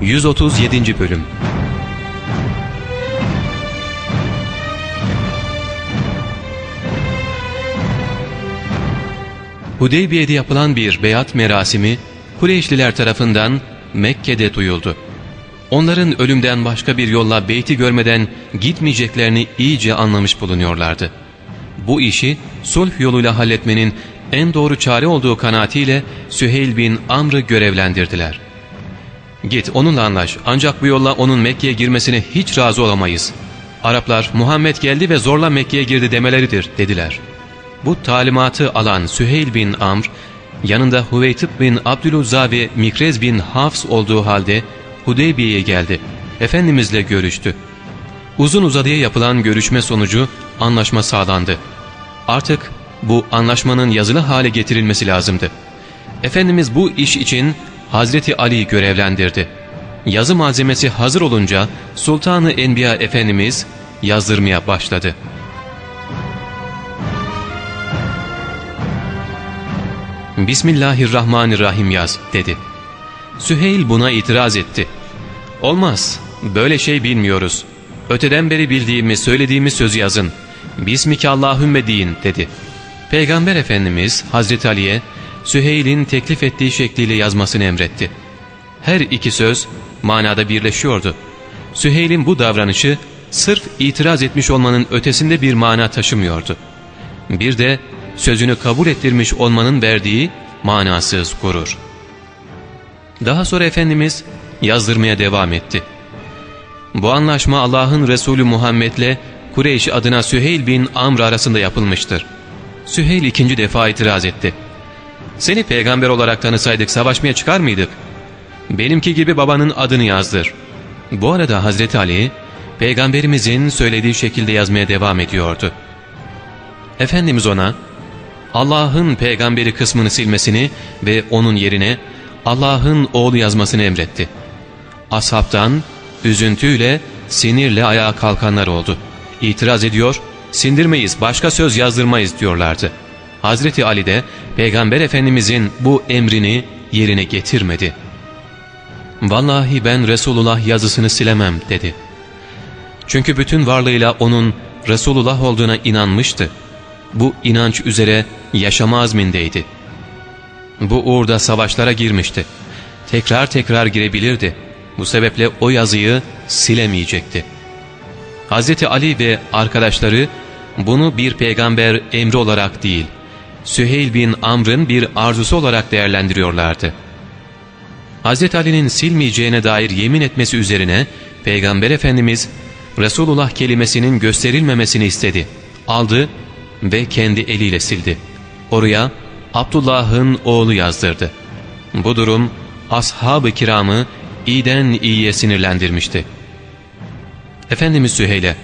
137. Bölüm Hudeybiye'de yapılan bir beyat merasimi Kureyşliler tarafından Mekke'de duyuldu. Onların ölümden başka bir yolla beyti görmeden gitmeyeceklerini iyice anlamış bulunuyorlardı. Bu işi sulh yoluyla halletmenin en doğru çare olduğu kanaatiyle Süheyl bin Amr'ı görevlendirdiler. ''Git onunla anlaş ancak bu yolla onun Mekke'ye girmesine hiç razı olamayız. Araplar Muhammed geldi ve zorla Mekke'ye girdi demeleridir.'' dediler. Bu talimatı alan Süheyl bin Amr, yanında Hüveytib bin Abdüluzza ve Mikrez bin Hafs olduğu halde Hudeybiye'ye geldi. Efendimizle görüştü. Uzun uzadıya yapılan görüşme sonucu anlaşma sağlandı. Artık bu anlaşmanın yazılı hale getirilmesi lazımdı. Efendimiz bu iş için Hazreti Ali'yi görevlendirdi. Yazı malzemesi hazır olunca Sultanı Enbiya Efendimiz yazdırmaya başladı. Bismillahirrahmanirrahim yaz dedi. Süheyl buna itiraz etti. Olmaz böyle şey bilmiyoruz. Öteden beri bildiğimi söylediğimi sözü yazın. Bismike Allahümme deyin dedi. Peygamber Efendimiz Hazreti Ali'ye Süheyl'in teklif ettiği şekliyle yazmasını emretti. Her iki söz manada birleşiyordu. Süheyl'in bu davranışı sırf itiraz etmiş olmanın ötesinde bir mana taşımıyordu. Bir de sözünü kabul ettirmiş olmanın verdiği manasız gurur. Daha sonra Efendimiz yazdırmaya devam etti. Bu anlaşma Allah'ın Resulü Muhammed'le Kureyş adına Süheyl bin Amr arasında yapılmıştır. Süheyl ikinci defa itiraz etti. Seni peygamber olarak tanısaydık savaşmaya çıkar mıydık? Benimki gibi babanın adını yazdır. Bu arada Hazreti Ali, peygamberimizin söylediği şekilde yazmaya devam ediyordu. Efendimiz ona, Allah'ın peygamberi kısmını silmesini ve onun yerine Allah'ın oğlu yazmasını emretti. Ashabtan üzüntüyle, sinirle ayağa kalkanlar oldu. İtiraz ediyor, sindirmeyiz, başka söz yazdırmayız diyorlardı. Hazreti Ali de Peygamber Efendimizin bu emrini yerine getirmedi. Vallahi ben Resulullah yazısını silemem dedi. Çünkü bütün varlığıyla onun Resulullah olduğuna inanmıştı. Bu inanç üzere yaşama azmindeydi. Bu uğurda savaşlara girmişti. Tekrar tekrar girebilirdi. Bu sebeple o yazıyı silemeyecekti. Hz. Ali ve arkadaşları bunu bir peygamber emri olarak değil, Süheyl bin Amr'ın bir arzusu olarak değerlendiriyorlardı. Hz. Ali'nin silmeyeceğine dair yemin etmesi üzerine Peygamber Efendimiz Resulullah kelimesinin gösterilmemesini istedi. Aldı ve kendi eliyle sildi. Oraya Abdullah'ın oğlu yazdırdı. Bu durum ashab-ı kiramı iyiden iyiye sinirlendirmişti. Efendimiz Süheyl'e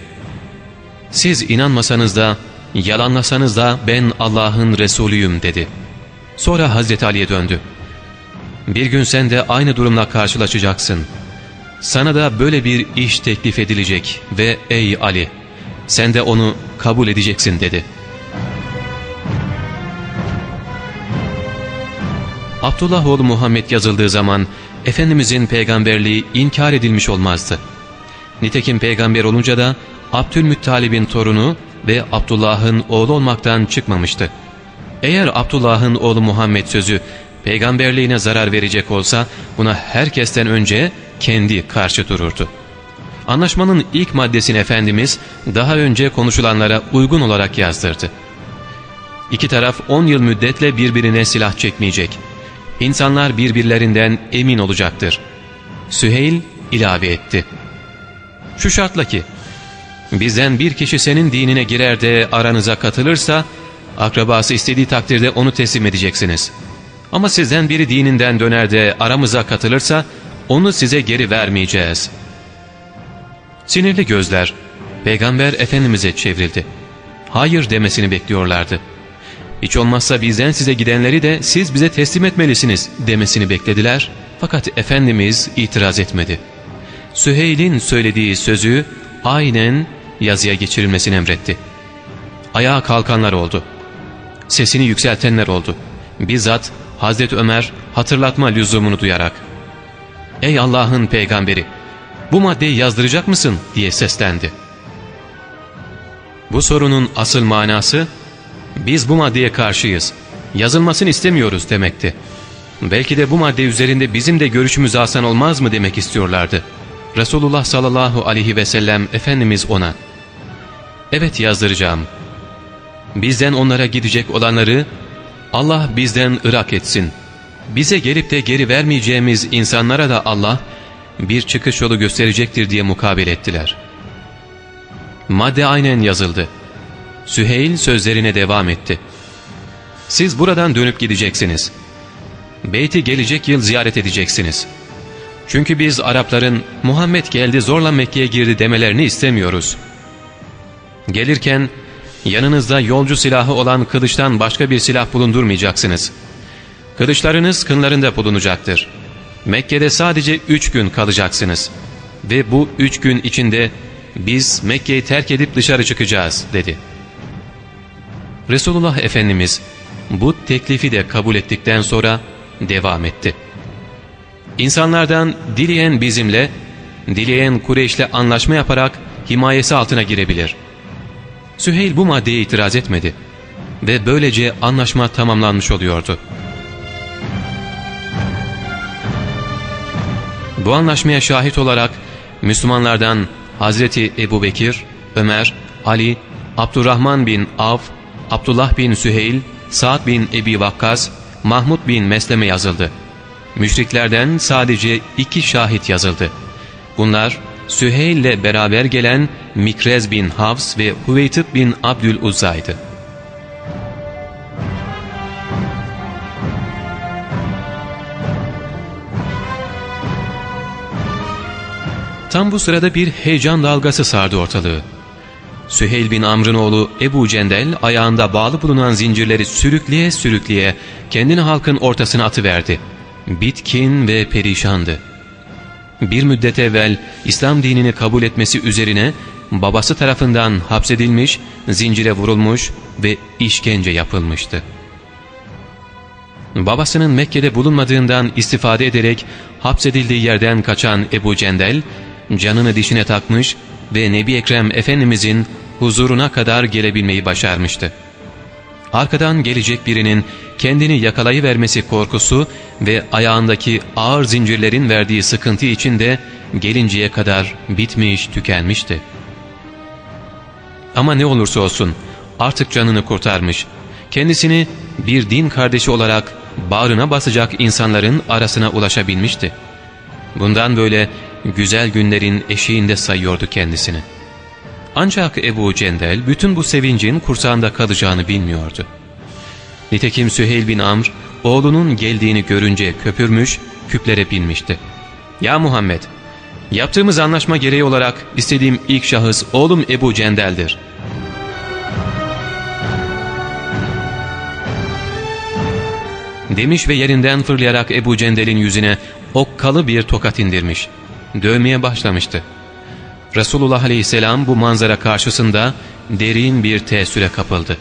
siz inanmasanız da yalanlasanız da ben Allah'ın Resulüyüm dedi. Sonra Hazreti Ali'ye döndü. Bir gün sen de aynı durumla karşılaşacaksın. Sana da böyle bir iş teklif edilecek ve ey Ali sen de onu kabul edeceksin dedi.'' Abdullah oğlu Muhammed yazıldığı zaman Efendimizin peygamberliği inkar edilmiş olmazdı. Nitekim peygamber olunca da Abdülmuttalib'in torunu ve Abdullah'ın oğlu olmaktan çıkmamıştı. Eğer Abdullah'ın oğlu Muhammed sözü peygamberliğine zarar verecek olsa buna herkesten önce kendi karşı dururdu. Anlaşmanın ilk maddesini Efendimiz daha önce konuşulanlara uygun olarak yazdırdı. İki taraf 10 yıl müddetle birbirine silah çekmeyecek İnsanlar birbirlerinden emin olacaktır. Süheyl ilave etti. Şu şartla ki, bizden bir kişi senin dinine girer de aranıza katılırsa, akrabası istediği takdirde onu teslim edeceksiniz. Ama sizden biri dininden döner de aramıza katılırsa, onu size geri vermeyeceğiz. Sinirli gözler, Peygamber Efendimiz'e çevrildi. Hayır demesini bekliyorlardı. Hiç olmazsa bizden size gidenleri de siz bize teslim etmelisiniz demesini beklediler. Fakat Efendimiz itiraz etmedi. Süheyl'in söylediği sözü aynen yazıya geçirilmesini emretti. Ayağa kalkanlar oldu. Sesini yükseltenler oldu. Bizzat Hazreti Ömer hatırlatma lüzumunu duyarak ''Ey Allah'ın peygamberi, bu maddeyi yazdıracak mısın?'' diye seslendi. Bu sorunun asıl manası, ''Biz bu maddeye karşıyız, yazılmasını istemiyoruz.'' demekti. Belki de bu madde üzerinde bizim de görüşümüz asan olmaz mı demek istiyorlardı. Resulullah sallallahu aleyhi ve sellem Efendimiz ona, ''Evet yazdıracağım. Bizden onlara gidecek olanları Allah bizden ırak etsin. Bize gelip de geri vermeyeceğimiz insanlara da Allah bir çıkış yolu gösterecektir diye mukabele ettiler. Madde aynen yazıldı. Süheyl sözlerine devam etti. Siz buradan dönüp gideceksiniz. Beyti gelecek yıl ziyaret edeceksiniz. Çünkü biz Arapların Muhammed geldi zorla Mekke'ye girdi demelerini istemiyoruz. Gelirken yanınızda yolcu silahı olan kılıçtan başka bir silah bulundurmayacaksınız. Kılıçlarınız kınlarında bulunacaktır. Mekke'de sadece üç gün kalacaksınız. Ve bu üç gün içinde biz Mekke'yi terk edip dışarı çıkacağız dedi. Resulullah Efendimiz bu teklifi de kabul ettikten sonra devam etti. İnsanlardan dileyen bizimle, dileyen Kureyş'le anlaşma yaparak himayesi altına girebilir. Süheyl bu maddeye itiraz etmedi ve böylece anlaşma tamamlanmış oluyordu. Bu anlaşmaya şahit olarak Müslümanlardan Hazreti Ebu Bekir, Ömer, Ali, Abdurrahman bin Av, Abdullah bin Süheyl, Sa'd bin Ebi Vakkas, Mahmud bin Mesleme yazıldı. Müşriklerden sadece iki şahit yazıldı. Bunlar Süheyl ile beraber gelen Mikrez bin Havs ve Hüveytib bin Abdül Uzza'ydı. Tam bu sırada bir heyecan dalgası sardı ortalığı. Süheyl bin Amr'ın oğlu Ebu Cendel ayağında bağlı bulunan zincirleri sürükleye sürükleye kendini halkın ortasına atıverdi. Bitkin ve perişandı. Bir müddet evvel İslam dinini kabul etmesi üzerine babası tarafından hapsedilmiş, zincire vurulmuş ve işkence yapılmıştı. Babasının Mekke'de bulunmadığından istifade ederek hapsedildiği yerden kaçan Ebu Cendel, canını dişine takmış ve Nebi Ekrem Efendimizin huzuruna kadar gelebilmeyi başarmıştı. Arkadan gelecek birinin kendini yakalayıvermesi korkusu ve ayağındaki ağır zincirlerin verdiği sıkıntı içinde gelinceye kadar bitmiş tükenmişti. Ama ne olursa olsun artık canını kurtarmış, kendisini bir din kardeşi olarak bağrına basacak insanların arasına ulaşabilmişti. Bundan böyle güzel günlerin eşiğinde sayıyordu kendisini. Ancak Ebu Cendel bütün bu sevincin kursağında kalacağını bilmiyordu. Nitekim Süheyl bin Amr oğlunun geldiğini görünce köpürmüş, küplere binmişti. ''Ya Muhammed, yaptığımız anlaşma gereği olarak istediğim ilk şahıs oğlum Ebu Cendel'dir.'' Demiş ve yerinden fırlayarak Ebu Cendel'in yüzüne okkalı bir tokat indirmiş. Dövmeye başlamıştı. Resulullah Aleyhisselam bu manzara karşısında derin bir teessüre kapıldı.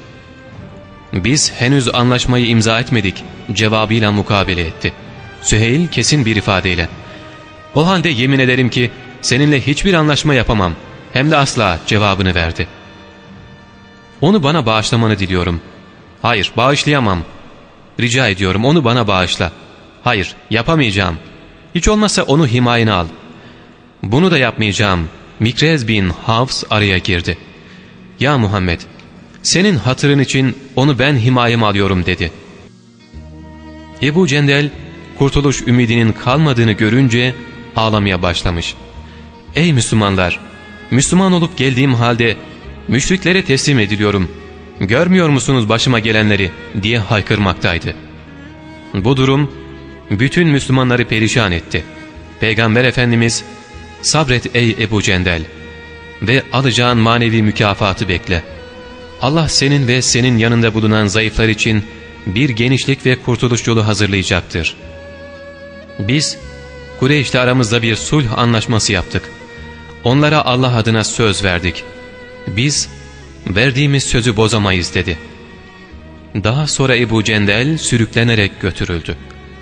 Biz henüz anlaşmayı imza etmedik cevabıyla mukabele etti. Süheyl kesin bir ifadeyle. O halde yemin ederim ki seninle hiçbir anlaşma yapamam hem de asla cevabını verdi. Onu bana bağışlamanı diliyorum. Hayır bağışlayamam. Rica ediyorum onu bana bağışla. Hayır yapamayacağım. Hiç olmazsa onu himayene al. Bunu da yapmayacağım. Mikrez bin Havs araya girdi. Ya Muhammed senin hatırın için onu ben himayem alıyorum dedi. Ebu Cendel kurtuluş ümidinin kalmadığını görünce ağlamaya başlamış. Ey Müslümanlar! Müslüman olup geldiğim halde müşriklere teslim ediliyorum. Görmüyor musunuz başıma gelenleri diye haykırmaktaydı. Bu durum bütün Müslümanları perişan etti. Peygamber Efendimiz sabret ey Ebu Cendel ve alacağın manevi mükafatı bekle. Allah senin ve senin yanında bulunan zayıflar için bir genişlik ve kurtuluş yolu hazırlayacaktır. Biz Kureyş'te aramızda bir sulh anlaşması yaptık. Onlara Allah adına söz verdik. Biz verdiğimiz sözü bozamayız dedi. Daha sonra Ebu Cendel sürüklenerek götürüldü.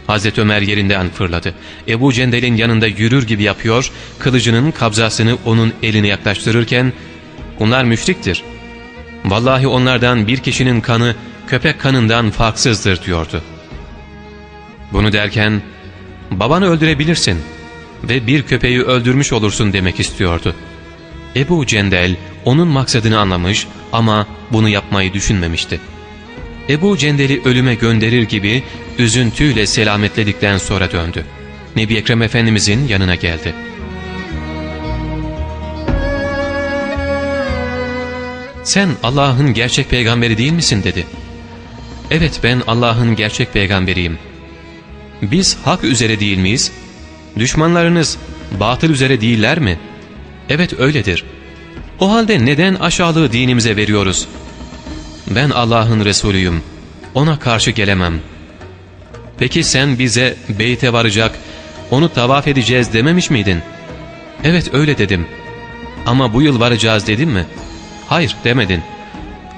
Hazreti Ömer yerinden fırladı. Ebu Cendel'in yanında yürür gibi yapıyor, kılıcının kabzasını onun eline yaklaştırırken ''Bunlar müşriktir. Vallahi onlardan bir kişinin kanı köpek kanından farksızdır.'' diyordu. Bunu derken ''Babanı öldürebilirsin ve bir köpeği öldürmüş olursun.'' demek istiyordu. Ebu Cendel onun maksadını anlamış ama bunu yapmayı düşünmemişti. Ebu Cendel'i ölüme gönderir gibi üzüntüyle selametledikten sonra döndü. Nebi Ekrem Efendimizin yanına geldi. ''Sen Allah'ın gerçek peygamberi değil misin?'' dedi. ''Evet ben Allah'ın gerçek peygamberiyim. Biz hak üzere değil miyiz? Düşmanlarınız batıl üzere değiller mi? Evet öyledir. O halde neden aşağılığı dinimize veriyoruz?'' Ben Allah'ın Resulüyüm, ona karşı gelemem. Peki sen bize beyte varacak, onu tavaf edeceğiz dememiş miydin? Evet öyle dedim. Ama bu yıl varacağız dedim mi? Hayır demedin.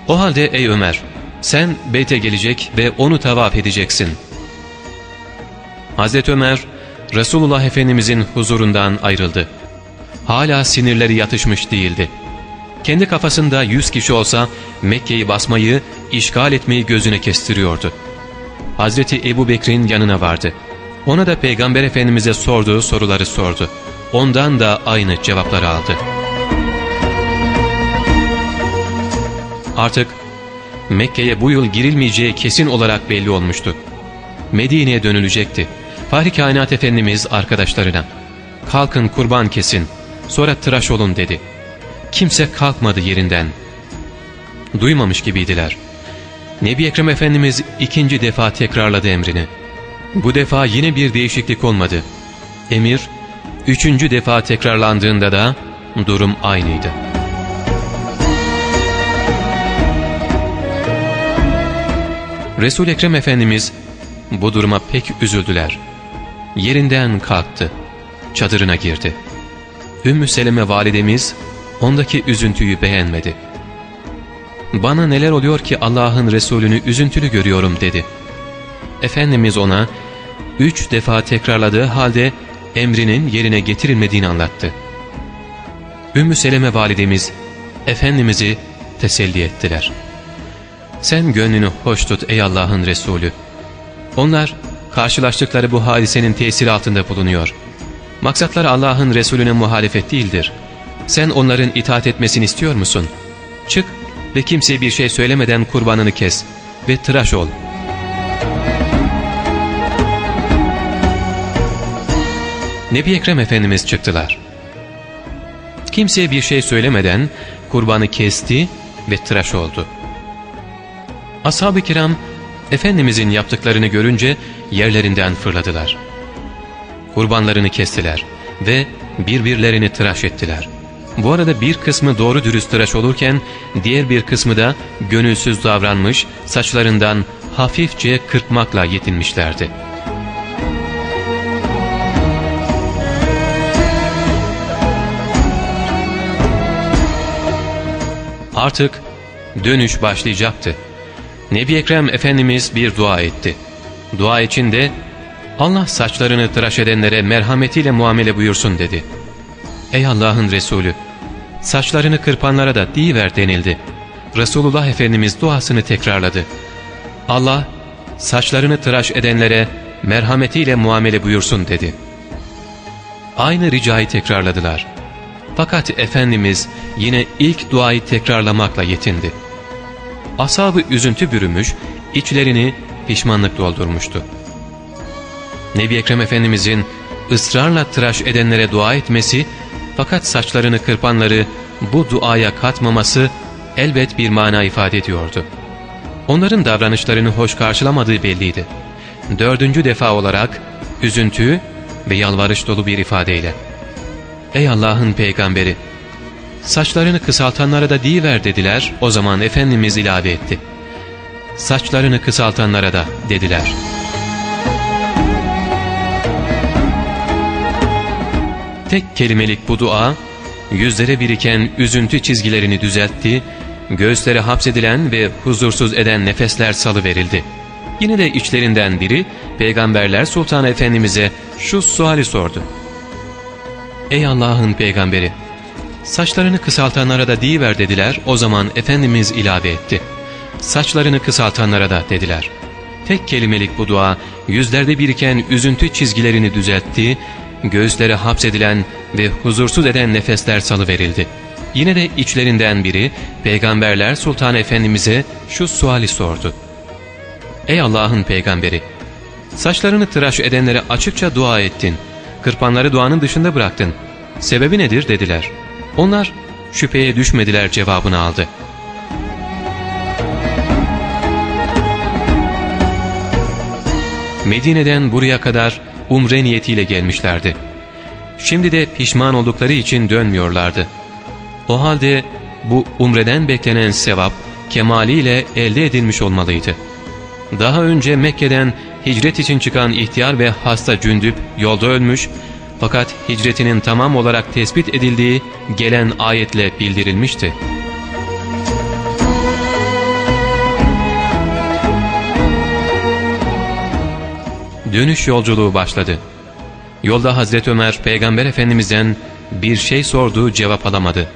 O halde ey Ömer, sen beyte gelecek ve onu tavaf edeceksin. Hazreti Ömer, Resulullah Efendimizin huzurundan ayrıldı. Hala sinirleri yatışmış değildi. Kendi kafasında yüz kişi olsa Mekke'yi basmayı, işgal etmeyi gözüne kestiriyordu. Hazreti Ebu Bekir'in yanına vardı. Ona da Peygamber Efendimiz'e sorduğu soruları sordu. Ondan da aynı cevapları aldı. Artık Mekke'ye bu yıl girilmeyeceği kesin olarak belli olmuştu. Medine'ye dönülecekti. Fahri Kainat Efendimiz arkadaşlarına ''Kalkın kurban kesin, sonra tıraş olun.'' dedi. Kimse kalkmadı yerinden. Duymamış gibiydiler. Nebi Ekrem Efendimiz ikinci defa tekrarladı emrini. Bu defa yine bir değişiklik olmadı. Emir, üçüncü defa tekrarlandığında da durum aynıydı. resul Ekrem Efendimiz bu duruma pek üzüldüler. Yerinden kalktı, çadırına girdi. Ümmü Seleme validemiz ondaki üzüntüyü beğenmedi. ''Bana neler oluyor ki Allah'ın Resulünü üzüntülü görüyorum.'' dedi. Efendimiz ona üç defa tekrarladığı halde emrinin yerine getirilmediğini anlattı. Ümmü Seleme validemiz Efendimiz'i teselli ettiler. ''Sen gönlünü hoş tut ey Allah'ın Resulü. Onlar karşılaştıkları bu hadisenin tesiri altında bulunuyor. Maksatları Allah'ın Resulüne muhalefet değildir.'' Sen onların itaat etmesini istiyor musun? Çık ve kimseye bir şey söylemeden kurbanını kes ve tıraş ol. Nebi Ekrem Efendimiz çıktılar. Kimseye bir şey söylemeden kurbanı kesti ve tıraş oldu. Ashab-ı kiram Efendimizin yaptıklarını görünce yerlerinden fırladılar. Kurbanlarını kestiler ve birbirlerini tıraş ettiler.'' Bu arada bir kısmı doğru dürüst tıraş olurken diğer bir kısmı da gönülsüz davranmış, saçlarından hafifçe kırpmakla yetinmişlerdi. Artık dönüş başlayacaktı. Nebi Ekrem Efendimiz bir dua etti. Dua içinde Allah saçlarını tıraş edenlere merhametiyle muamele buyursun dedi. Ey Allah'ın Resulü! Saçlarını kırpanlara da diyiver denildi. Resulullah Efendimiz duasını tekrarladı. Allah saçlarını tıraş edenlere merhametiyle muamele buyursun dedi. Aynı ricayı tekrarladılar. Fakat Efendimiz yine ilk duayı tekrarlamakla yetindi. Asabı üzüntü bürümüş, içlerini pişmanlık doldurmuştu. Nebi Ekrem Efendimizin ısrarla tıraş edenlere dua etmesi fakat saçlarını kırpanları bu duaya katmaması elbet bir mana ifade ediyordu. Onların davranışlarını hoş karşılamadığı belliydi. Dördüncü defa olarak üzüntü ve yalvarış dolu bir ifadeyle ''Ey Allah'ın peygamberi, saçlarını kısaltanlara da diyiver dediler, o zaman Efendimiz ilave etti. Saçlarını kısaltanlara da dediler.'' Tek kelimelik bu dua, yüzlere biriken üzüntü çizgilerini düzeltti, göğüslere hapsedilen ve huzursuz eden nefesler salı verildi. Yine de içlerinden biri Peygamberler Sultan Efendimiz'e şu suali sordu. Ey Allah'ın peygamberi! Saçlarını kısaltanlara da deyiver dediler. O zaman Efendimiz ilave etti. Saçlarını kısaltanlara da dediler. Tek kelimelik bu dua yüzlerde biriken üzüntü çizgilerini düzeltti, göğüslere hapsedilen ve huzursuz eden nefesler salıverildi. Yine de içlerinden biri Peygamberler Sultan Efendimiz'e şu suali sordu. Ey Allah'ın peygamberi! Saçlarını tıraş edenlere açıkça dua ettin. Kırpanları duanın dışında bıraktın. Sebebi nedir dediler. Onlar şüpheye düşmediler cevabını aldı. Medine'den buraya kadar umre niyetiyle gelmişlerdi. Şimdi de pişman oldukları için dönmüyorlardı. O halde bu umreden beklenen sevap kemaliyle elde edilmiş olmalıydı. Daha önce Mekke'den hicret için çıkan ihtiyar ve hasta cündüp yolda ölmüş fakat hicretinin tamam olarak tespit edildiği gelen ayetle bildirilmişti. Dönüş yolculuğu başladı. Yolda Hazreti Ömer Peygamber Efendimiz'den bir şey sordu cevap alamadı.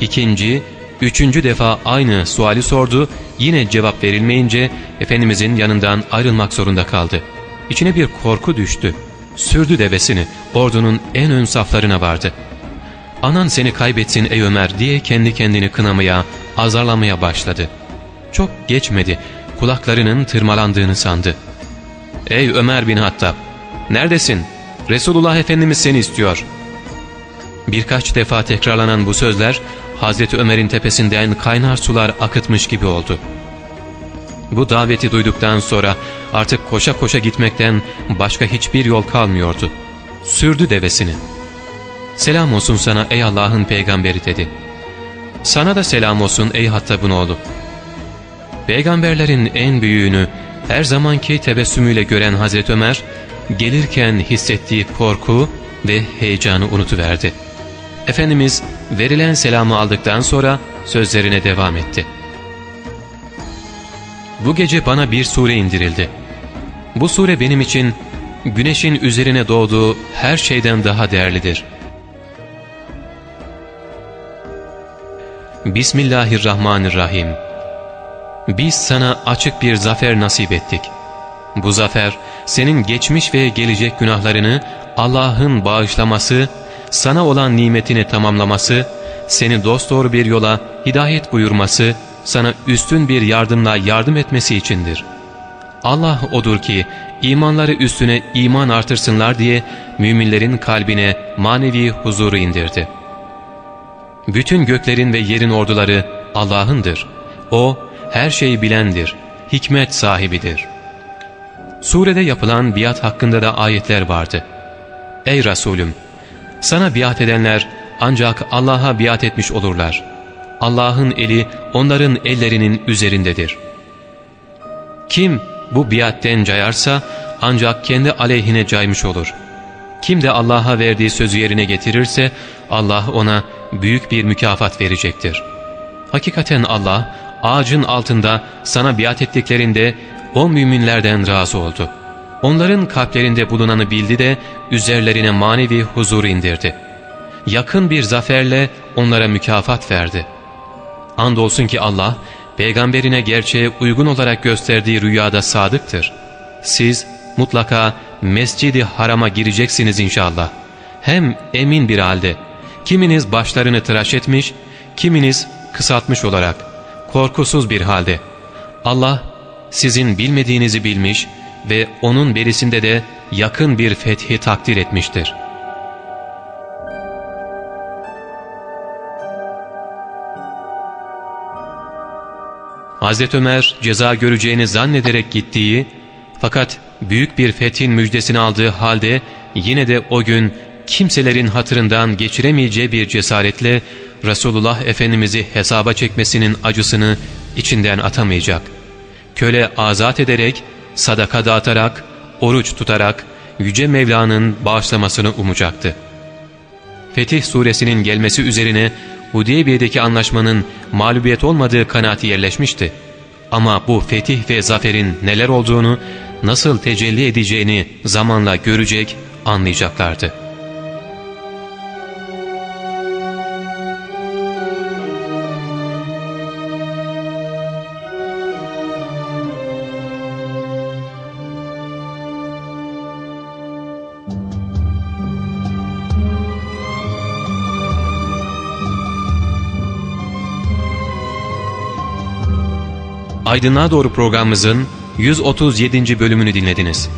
İkinci, üçüncü defa aynı suali sordu yine cevap verilmeyince Efendimizin yanından ayrılmak zorunda kaldı. İçine bir korku düştü. Sürdü devesini ordunun en ön saflarına vardı. Anan seni kaybetsin ey Ömer diye kendi kendini kınamaya, azarlamaya başladı. Çok geçmedi kulaklarının tırmalandığını sandı. Ey Ömer bin Hattab neredesin? Resulullah Efendimiz seni istiyor. Birkaç defa tekrarlanan bu sözler Hazreti Ömer'in tepesinden kaynar sular akıtmış gibi oldu. Bu daveti duyduktan sonra artık koşa koşa gitmekten başka hiçbir yol kalmıyordu. Sürdü devesini. Selam olsun sana ey Allah'ın peygamberi dedi. Sana da selam olsun ey Hattab'ın oğlu. Peygamberlerin en büyüğünü her zamanki tebessümüyle gören Hazreti Ömer, gelirken hissettiği korku ve heyecanı unutuverdi. Efendimiz verilen selamı aldıktan sonra sözlerine devam etti. Bu gece bana bir sure indirildi. Bu sure benim için güneşin üzerine doğduğu her şeyden daha değerlidir. Bismillahirrahmanirrahim. Biz sana açık bir zafer nasip ettik. Bu zafer senin geçmiş ve gelecek günahlarını Allah'ın bağışlaması, sana olan nimetini tamamlaması, seni dosdoğru bir yola hidayet buyurması, sana üstün bir yardımla yardım etmesi içindir. Allah odur ki imanları üstüne iman artırsınlar diye müminlerin kalbine manevi huzuru indirdi. Bütün göklerin ve yerin orduları Allah'ındır. O her şeyi bilendir, hikmet sahibidir. Surede yapılan biat hakkında da ayetler vardı. Ey Resulüm! Sana biat edenler ancak Allah'a biat etmiş olurlar. Allah'ın eli onların ellerinin üzerindedir. Kim bu biatten cayarsa ancak kendi aleyhine caymış olur. Kim de Allah'a verdiği sözü yerine getirirse Allah ona büyük bir mükafat verecektir. Hakikaten Allah ağacın altında sana biat ettiklerinde o müminlerden razı oldu. Onların kalplerinde bulunanı bildi de üzerlerine manevi huzur indirdi. Yakın bir zaferle onlara mükafat verdi. Andolsun ki Allah, peygamberine gerçeğe uygun olarak gösterdiği rüyada sadıktır. Siz mutlaka mescidi harama gireceksiniz inşallah. Hem emin bir halde, kiminiz başlarını tıraş etmiş, kiminiz kısaltmış olarak, korkusuz bir halde. Allah sizin bilmediğinizi bilmiş ve onun berisinde de yakın bir fethi takdir etmiştir. Hazreti Ömer ceza göreceğini zannederek gittiği fakat büyük bir fethin müjdesini aldığı halde yine de o gün kimselerin hatırından geçiremeyeceği bir cesaretle Resulullah Efendimiz'i hesaba çekmesinin acısını içinden atamayacak. Köle azat ederek, sadaka dağıtarak, oruç tutarak Yüce Mevla'nın bağışlamasını umacaktı. Fetih suresinin gelmesi üzerine Hudeybiye'deki anlaşmanın mağlubiyet olmadığı kanaati yerleşmişti. Ama bu fetih ve zaferin neler olduğunu, nasıl tecelli edeceğini zamanla görecek, anlayacaklardı. Aydınlığa Doğru programımızın 137. bölümünü dinlediniz.